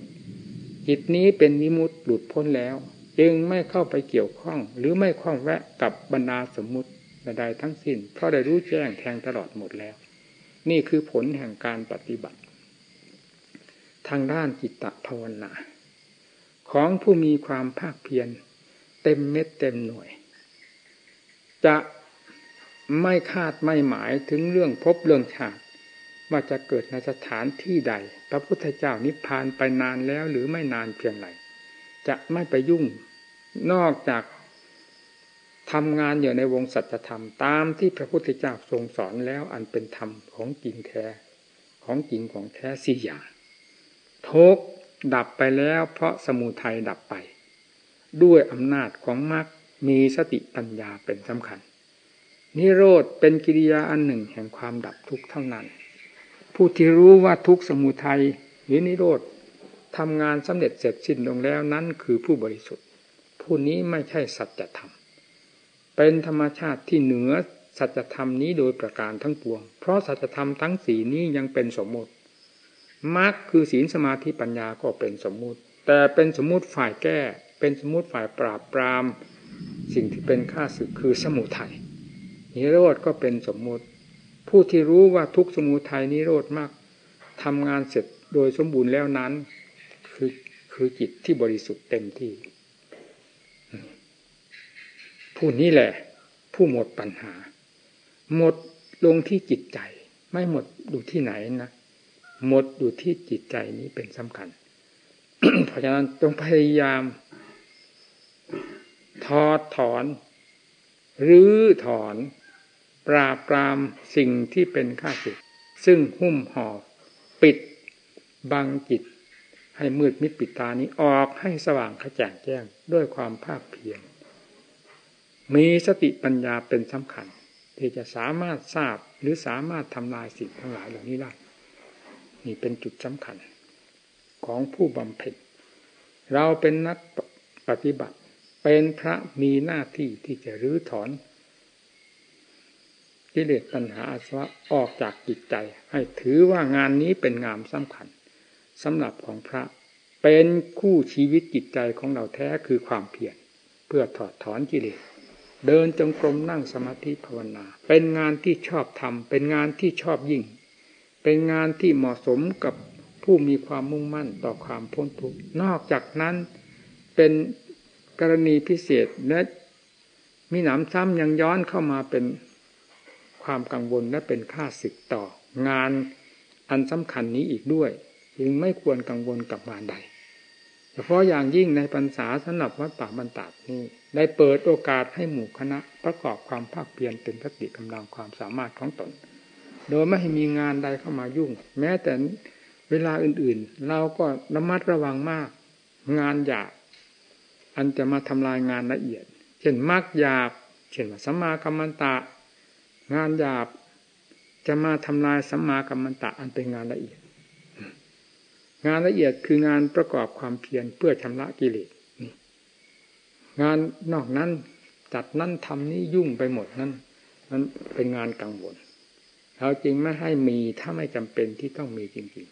จิตนี้เป็นนิมุตหลุดพ้นแล้ว จึงไม่เข้าไปเกี่ยวข้อง หรือไม่คล้องแวะกับบรรดาสมมุติใดๆทั้งสิ้น เพราะได้รู้แจ้งแทงตลอดหมดแล้ว นี่คือผลแห่งการปฏิบัติ ทางด้านจิตตภาวนาของผู้มีความภาคเพียรเต็มเม็ดเต็มหน่วย จะไม่คาดไม่หมายถึงเรื่องพบเรื่องชาติ ว่าจะเกิดในสถานที่ใด พระพุทธเจ้านิพพานไปนานแล้วหรือไม่นานเพียงไรจะไม่ไปยุ่งนอกจากทำงานอยู่ในวงสัจธรรมตามที่พระพุทธเจ้าทรงสอนแล้วอันเป็นธรรมของจริงแท้ ของจริงของแท้สี่อย่างทุกดับไปแล้วเพราะสมุทัยดับไป ด้วยอำนาจของมรรคมีสติปัญญาเป็นสำคัญ นิโรธเป็นกิริยาอันหนึ่งแห่งความดับทุกข์เท่านั้น ผู้ที่รู้ว่าทุกสมุทัยหรือนิโรธทำงานสำเร็จเสร็จสิ้นลงแล้วนั้นคือผู้บริสุทธิ์ ผู้นี้ไม่ใช่สัจธรรม เป็นธรรมชาติที่เหนือสัจธรรมนี้โดยประการทั้งปวง เพราะสัจธรรมทั้งสีนี้ยังเป็นสมมติมรรคคือศีลสมาธิปัญญาก็เป็นสมมุติ แต่เป็นสมมุติฝ่ายแก้ เป็นสมมุติฝ่ายปราบปราม สิ่งที่เป็นข้าศึกคือสมุทัยนิโรธก็เป็นสมมุติ ผู้ที่รู้ว่าทุกสมุทัยนิโรธมากทำงานเสร็จโดยสมบูรณ์แล้วนั้น คือคือจิตที่บริสุทธิ์เต็มที่ ผู้นี้แหละ ผู้หมดปัญหา หมดลงที่จิตใจ ไม่หมดอยู่ที่ไหนนะหมดอยู่ที่จิตใจนี้เป็นสำคัญ เพราะฉะนั้นต้องพยายามทอดถอนหรือถอน ปราบปรามสิ่งที่เป็นข้าศึก ซึ่งหุ้มห่อปิดบังจิต ให้มืดมิดปิดตานี้ออกให้สว่างขจ่างแจ้งด้วยความภาคเพียรมีสติปัญญาเป็นสำคัญ ที่จะสามารถทราบหรือสามารถทำลายสิ่งทั้งหลายเหล่านี้ได้นี่เป็นจุดสำคัญ ของผู้บำเพ็ญเราเป็นนักปฏิบัติ เป็นพระมีหน้าที่ที่จะรื้อถอน กิเลสปัญหาอาสวะออกจากจิตใจ ให้ถือว่างานนี้เป็นงานสำคัญสำหรับของพระเป็นคู่ชีวิตจิตใจของเราแท้คือความเพียรเพื่อถอดถอนกิเลสเดินจงกรมนั่งสมาธิภาวนา เป็นงานที่ชอบทำเป็นงานที่ชอบยิ่ง เป็นงานที่เหมาะสมกับผู้มีความมุ่งมั่นต่อความพ้นทุกข์นอกจากนั้นเป็นกรณีพิเศษและมีหนามซ้ำยังย้อนเข้ามาเป็น ความกังวลและเป็นค่าศึกต่อ งานอันสำคัญนี้อีกด้วย จึงไม่ควรกังวลกับงานใดเฉพาะอย่างยิ่งในพรรษาสำหรับวัดป่าบรรดานี้ได้เปิดโอกาสให้หมู่คณะประกอบความภาคเพียรเป็นสติกำลังความสามารถของตน โดยไม่ให้มีงานใดเข้ามายุ่ง แม้แต่เวลาอื่นๆ เราก็ระมัดระวังมาก งานหยาบอันจะมาทำลายงานละเอียด เช่นมากหยาบเช่นสัมมากัมมันตะ งานหยาบจะมาทำลายสัมมากัมมันตะอันเป็นงานละเอียด งานละเอียดคืองานประกอบความเพียรเพื่อชำระกิเลสงานนอกนั้นจัดนั่นทำนี้ยุ่งไปหมดนั้นนั้นเป็นงานกังวลเราจริงไม่ให้มีถ้าไม่จำเป็นที่ต้องมีจริง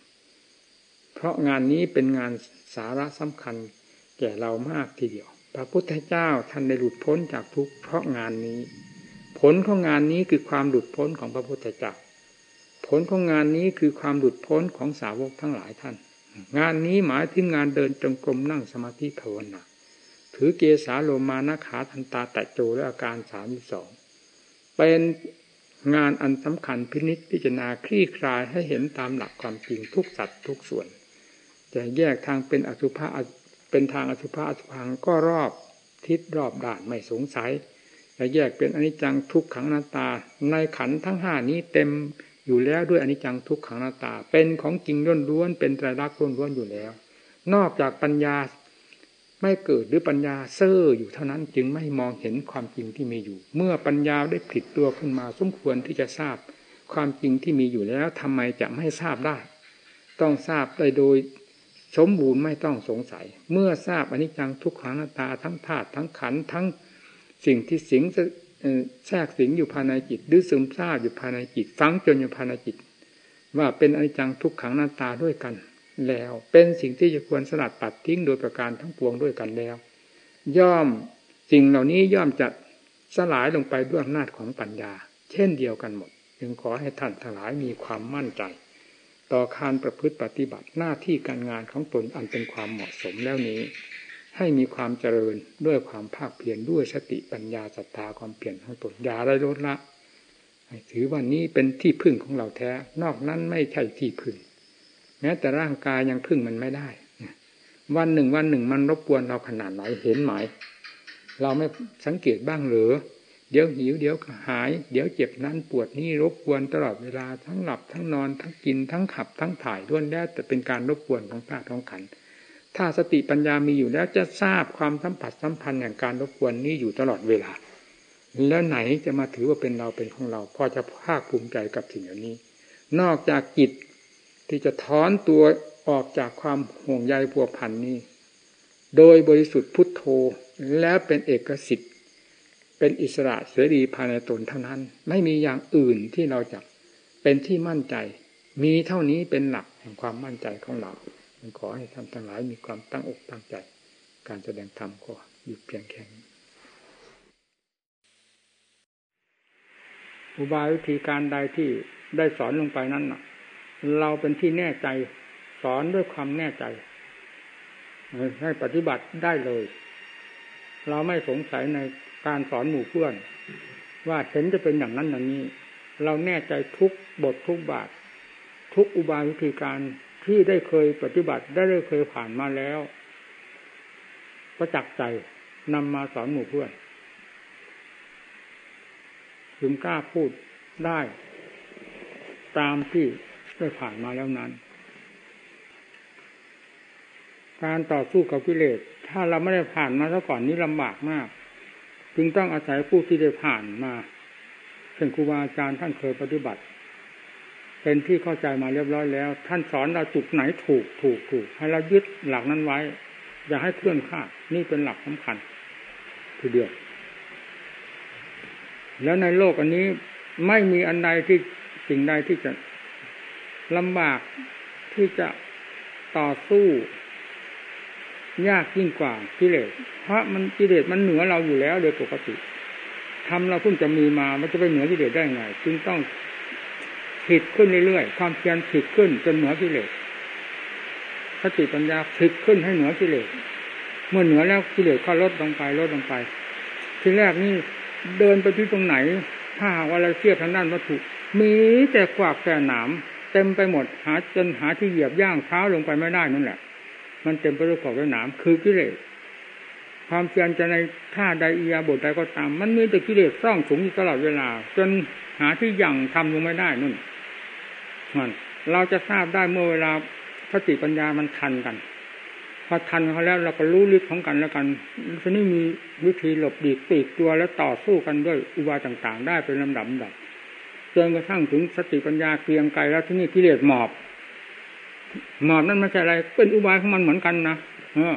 ๆ เพราะงานนี้เป็นงานสาระสำคัญแก่เรามากทีเดียว พระพุทธเจ้าท่านได้หลุดพ้นจากทุกข์เพราะงานนี้ ผลของงานนี้คือความหลุดพ้นของพระพุทธเจ้าผลของงานนี้คือความหลุดพ้นของสาวกทั้งหลายท่าน งานนี้หมายถึงงานเดินจงกรมนั่งสมาธิภาวนาถือเกสาโลมานาขาทันตาแตโจและอาการสามสองเป็นงานอันสำคัญพินิจพิจารณาคลี่คลายให้เห็นตามหลักความจริงทุกสัตว์ทุกส่วน จะแยกทางเป็นอสุภะเป็นทางอสุภะอสุพังก็รอบทิศรอบด่านไม่สงสัย จะแยกเป็นอนิจจังทุกขังนาตา ในขันทั้งห้านี้เต็มอยู่แล้วด้วยอนิจจังทุกขังนาตา เป็นของจริงล้วนๆเป็นไตรลักษณ์ล้วนๆอยู่แล้ว นอกจากปัญญาไม่เกิดหรือปัญญาเซ่ออยู่เท่านั้นจึงไม่มองเห็นความจริงที่มีอยู่ เมื่อปัญญาได้ผิดตัวขึ้นมาสมควรที่จะทราบ ความจริงที่มีอยู่แล้วทำไมจะไม่ทราบได้ ต้องทราบได้โดยสมบูรณ์ไม่ต้องสงสัย เมื่อทราบอนิจจังทุกขังนาตาทั้งธาตุทั้งขันทั้ง สิ่งที่สิงแทรกสิงอยู่ภายในจิตหรือซึมซาบอยู่ภายในจิตฟังจนอยู่ภายในจิต ว่าเป็นอนิจจังทุกขังหน้าตาด้วยกัน แล้วเป็นสิ่งที่จะควรสลัดปัดทิ้งโดยประการทั้งปวงด้วยกันแล้ว ย่อมสิ่งเหล่านี้ย่อมจะสลายลงไปด้วยอำนาจของปัญญา เช่นเดียวกันหมด จึงขอให้ท่านทั้งหลายมีความมั่นใจ ต่อการประพฤติปฏิบัติหน้าที่การงานของตนอันเป็นความเหมาะสมแล้วนี้ ให้มีความเจริญด้วยความภาคเพียรด้วยสติปัญญาศรัทธาความเปลี่ยนของตนอย่าได้ลดละถือว่านี้เป็นที่พึ่งของเราแท้ นอกนั้นไม่ใช่ที่พึ่ง แม้แต่ร่างกายยังพึ่งมันไม่ได้วันหนึ่งวันหนึ่งมันรบกวนเราขนาดไหนเห็นไหมเราไม่สังเกตบ้างหรือเดี๋ยวหิวเดี๋ยวหาย เดี๋ยวเจ็บนั้นปวดนี่รบกวนตลอดเวลาทั้งหลับทั้งนอนทั้งกินทั้งขับทั้งถ่ายด้วนแล้วแต่เป็นการรบกวนของธาตุของขัน ถ้าสติปัญญามีอยู่แล้วจะทราบความสัมผัสสัมพันธ์อย่างการรบกวนนี้อยู่ตลอดเวลา แล้วไหนจะมาถือว่าเป็นเราเป็นของเรา พอจะภาคภูมิใจกับสิ่งเหล่านี้ นอกจากจิตที่จะถอนตัวออกจากความห่วงใยพัวพันนี้ โดยบริสุทธิ์พุทโธแล้วเป็นเอกสิทธิ์ เป็นอิสระเสรีภายในตนเท่านั้น ไม่มีอย่างอื่นที่เราจะเป็นที่มั่นใจ มีเท่านี้เป็นหลักแห่งความมั่นใจของเรา ขอให้ท่านทั้งหลายมีความตั้งอกตั้งใจ การแสดงธรรมก็หยุดเพียงแค่นี้อุบายวิธีการใดที่ได้สอนลงไปนั้นน่ะ เราเป็นที่แน่ใจสอนด้วยความแน่ใจให้ปฏิบัติได้เลย เราไม่สงสัยในการสอนหมู่เพื่อน ว่าเห็นจะเป็นอย่างนั้นอย่างนี้ เราแน่ใจทุกบททุกบาท ทุกอุบายวิธีการ ที่ได้เคยปฏิบัติได้ได้เคยผ่านมาแล้วประจักษ์ใจนำมาสอนหมู่เพื่อนถึงกล้าพูดได้ตามที่ได้ผ่านมาแล้วนั้น การต่อสู้กับกิเลสถ้าเราไม่ได้ผ่านมาซะก่อนนี้ลำบากมาก จึงต้องอาศัยผู้ที่ได้ผ่านมาเช่นครูบาอาจารย์ท่านเคยปฏิบัติ เป็นที่เข้าใจมาเรียบร้อยแล้ว ท่านสอนเราจุดไหนถูกถูกถูกให้เรายึดหลักนั้นไว้ อย่าให้เคลื่อนข้านี่เป็นหลักสำคัญทีเดียว แล้วในโลกอันนี้ไม่มีอันใดที่สิ่งใดที่จะลำบากที่จะต่อสู้ ยากยิ่งกว่ากิเลส เพราะมันกิเลสมันเหนือเราอยู่แล้วโดยปกติทำเราเพิ่งจะมีมา มันจะไปเหนือกิเลสได้ไง จึงต้อง ผิดขึ้นเรื่อยๆความเพียรผิดขึ้นจนเหนือกิเลสสติปัญญาผิดขึ้นให้เหนือกิเลสเมื่อเหนือแล้วกิเลสก็ลดลงไปลดลงไปทีแรกนี่เดินไปที่ตรงไหน ถ้าหากว่าเราเทียบทางด้านวัตถุ มีแต่กวากแต่หนามเต็มไปหมดหาจนหาที่เหยียบย่างเท้าลงไปไม่ได้นั่นแหละ มันเต็มไปด้วยกวากและหนามคือกิเลสความเพียรจะในท่าใดอียาบทใดก็ตาม มันมีแต่กิเลสซ่องสูงอยู่ตลอดเวลา จนหาที่ยั่งทำลงไม่ได้นั่น มันเราจะทราบได้เมื่อเวลาสติปัญญามันทันกัน พอทันเขาแล้วเราก็รู้ลึกของกันแล้วกันทีนี้มีวิธีหลบดีกปีกตัวแล้วต่อสู้กันด้วยอุบายต่างๆ ได้เป็นลำดับดับจนกระทั่งถึงสติปัญญาเกรียงไกลแล้วที่นี่กิเลสหมอบหมอบนั่นไม่ใช่อะไร เป็นอุบายของมันเหมือนกันนะเออ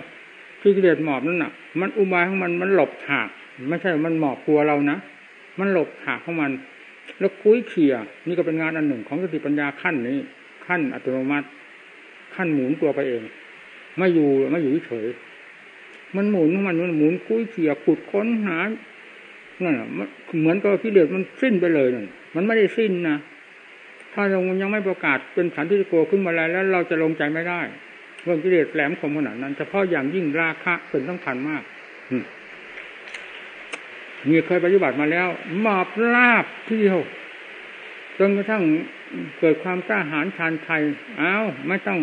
ที่กิเลสหมอบนั่นน่ะ มันอุบายของมันมันหลบหากไม่ใช่มันหมอบกลัวเรานะมันหลบหากของมัน แล้วคุ้ยเขี่ยนี่ก็เป็นงานอันหนึ่งของสติปัญญาขั้นนี้ ขั้นอัตโนมัติ ขั้นหมุนตัวไปเอง ไม่อยู่ไม่อยู่เฉยมันหมุนมันมันหมุนคุ้ยเขี่ยขุดค้นหานั่นเหมือนกับกิเลสมันสิ้นไปเลยนั่นมันไม่ได้สิ้นนะถ้าเรายังไม่ประกาศเป็นสันติโกขึ้นมาแล้ว เราจะลงใจไม่ได้เรื่องกิเลสแหลมคมขนาดนั้นเฉพาะอย่างยิ่งราคะเป็นสำคัญมาก มีเคยปฏิบัติมาแล้วหมอบลาบที่เดียวจนกระทั่งเกิดความกล้าหาญชานไทยอ้าวไม่ต้อง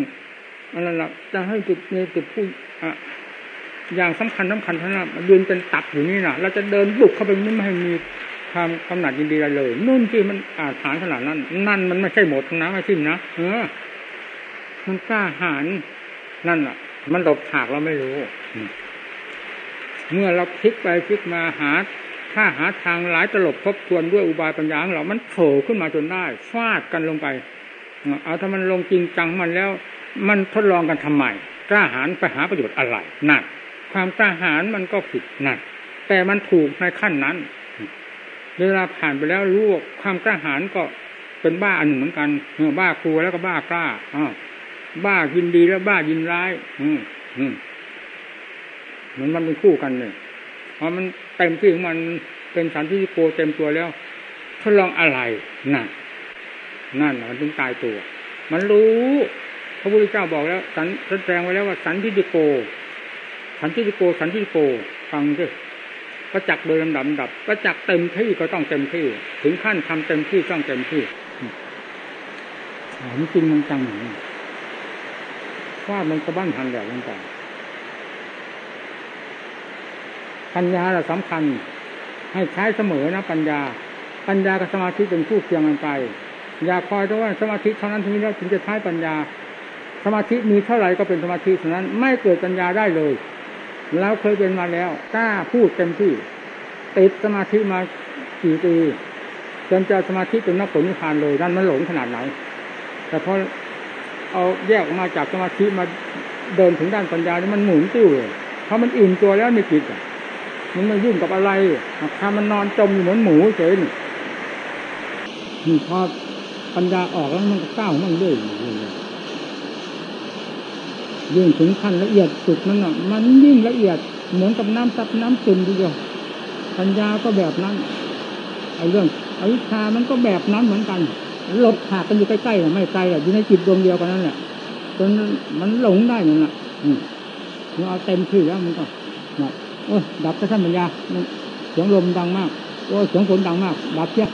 อะไรล่ะจะให้จุดในจุดผู้อย่างสำคัญสำคัญท่านั้นยืนเป็นตับอยู่นี่นะเราจะเดินบุกเข้าไปนี่ไม่ให้มีความกำหนัดยินดีอะไรเลยนู่นที่มันอาถานขนาดนั้น นั่นมันไม่ใช่หมดนั้นไม่ทิ้งนะเออมันกล้าหาญนั่นอะ มันหลบฉากเราไม่รู้ เมื่อเราพลิกไปพลิกมาหา ถ้าหาทางหลายตลบทบทวนด้วยอุบายปัญญาของเรา มันโผล่ขึ้นมาจนได้ฟาดกันลงไป เอาถ้ามันลงจริงจังมันแล้ว มันทดลองกันทำไมกล้าหาญไปหาประโยชน์อะไรนั่นความกล้าหาญมันก็ผิดนั่นแต่มันถูกในขั้นนั้น เวลาผ่านไปแล้วรู้ความกล้าหาญก็เป็นบ้าอันหนึ่งเหมือนกันบ้ากลัวแล้วก็บ้ากล้าอบ้ายินดีแล้วบ้ายินร้าย อืมอืมมันมันเป็นคู่กันเลย พอมันเต็มที่ของมันเป็นสันติโกเต็มตัวแล้วทดลองอะไรนั่นนั่นมันถึงตายตัว มันรู้พระพุทธเจ้าบอกแล้ว สันแสดงไว้แล้วว่าสันติโก สันติโก สันติโกฟังดิประจักษ์โดยลำดับดับประจักษ์เต็มที่ก็ต้องเต็มที่ ถึงขั้นทำเต็มที่ต้องเต็มที่หอมจริงมันจังหนว่ามันกระบ้านทันแหล้วลงไป ปัญญาเราสำคัญ ให้ใช้เสมอนะปัญญา ปัญญากับสมาธิเป็นคู่เคียงกันไป อย่าคอยแต่ว่าสมาธิเท่านั้นทีนี้ถึงจะใช้ปัญญา สมาธิมีเท่าไหร่ก็เป็นสมาธิเท่านั้นไม่เกิดปัญญาได้เลยแล้วเคยเป็นมาแล้วกล้าพูดเต็มที่ติดสมาธิมากี่ปีจนจะสมาธิเป็นนักผลนิพพานเลยนั่นมันหลงขนาดไหน แต่พอเอาแยกออกมาจากสมาธิมาเดินถึงด้านปัญญานี่มันหมุนติ้วเลยเพราะมันอิ่มตัวแล้วในจิตอะ มันไม่ยุ่งกับอะไรถ้ามันนอนจมอยู่เหมือนหมูเฉยนี่พอปัญญาออกแล้วมันก็ก้าวมันเรื่อยยิ่งถึงขั้นละเอียดสุดมันอะ มันยิ่งละเอียดเหมือนกับน้ำซับน้ำซึมทีเดียวปัญญาก็แบบนั้นไอ้เรื่องอวิชามันก็แบบนั้นเหมือนกันลดขาดกันอยู่ใกล้ๆไม่ไกลอะอยู่ในจิตดวงเดียวกันนั่นแหละจนมันหลงได้อย่นั้นอืมเราเอาเต็มที่แล้วมันก็ ดับกระท่านปัญญาเสียงลมดังมากโอ้เสียงฝนดังมาก ดับเชีย